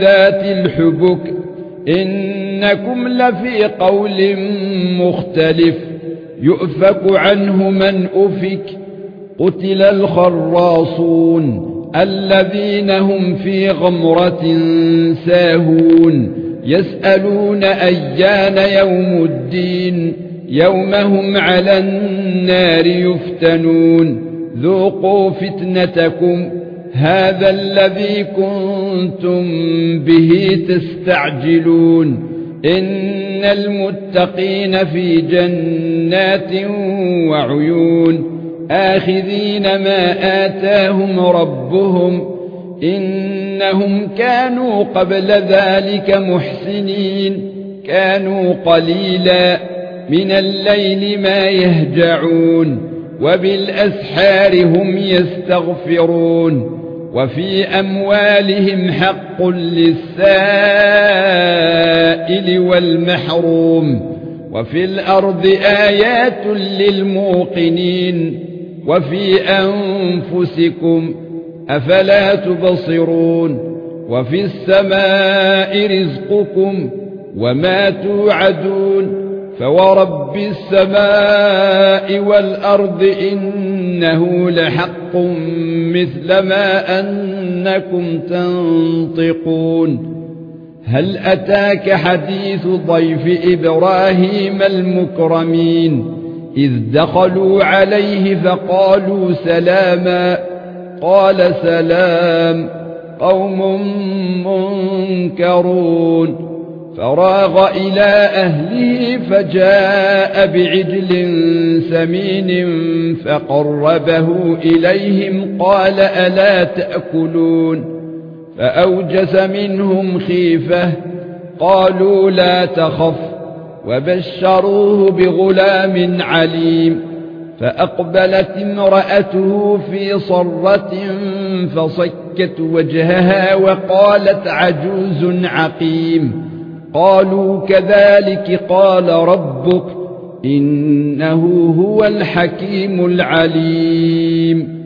ذات الحبك إنكم لفي قول مختلف يؤفك عنه من أفك قتل الخراصون الذين هم في غمرة ساهون يسألون أيان يوم الدين يوم هم على النار يفتنون ذوقوا فتنتكم هذا الذي كنتم به تستعجلون. إن المتقين في جنات وعيون. آخذين ما آتاهم ربهم. إنهم كانوا قبل ذلك محسنين. كانوا قليلا من الليل ما يهجعون. وبالأسحار هم يستغفرون. وفي أموالهم حق للسائل والمحروم وفي الأرض آيات للموقنين وفي أنفسكم أفلا تبصرون وفي السماء رزقكم وما توعدون فورب السماء والارض انه لحق مثل ما انكم تنطقون هل اتاك حديث ضيف إبراهيم المكرمين اذ دخلوا عليه فقالوا سلاما قال سلام قوم منكرون فراغ إلى أهله فجاء بعجل سمين فقربه إليهم قال ألا تأكلون؟ فأوجس منهم خيفة قالوا لا تخف وبشروه بغلام عليم فأقبلت امرأته في صرة فصكت وجهها وقالت عجوز عقيم قالوا كذلك قال ربك إنه هو الحكيم العليم.